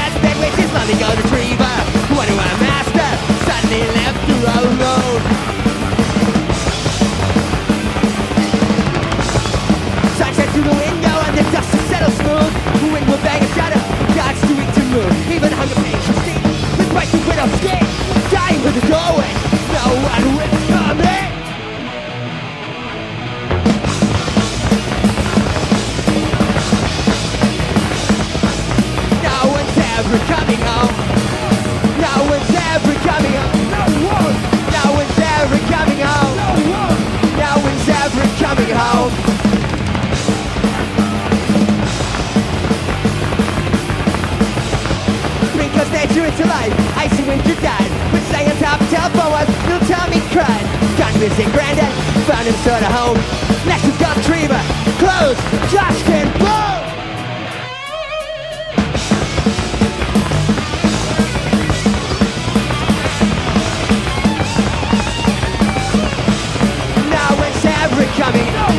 prospect which is not the old retriever. What do I master? Suddenly left to alone Sunshine through the window and the dust to settle smooth Wind will bang a shadow, God's too weak to move. ever coming home. No one's ever coming home. No one. No one's ever coming home. No one. No one's ever coming home. Because nature is alive, I see when you died. But stay on top, of telephone us, little Tommy cried. Convincing granddad, found him sort of home. Next is got Trevor, close, Josh coming.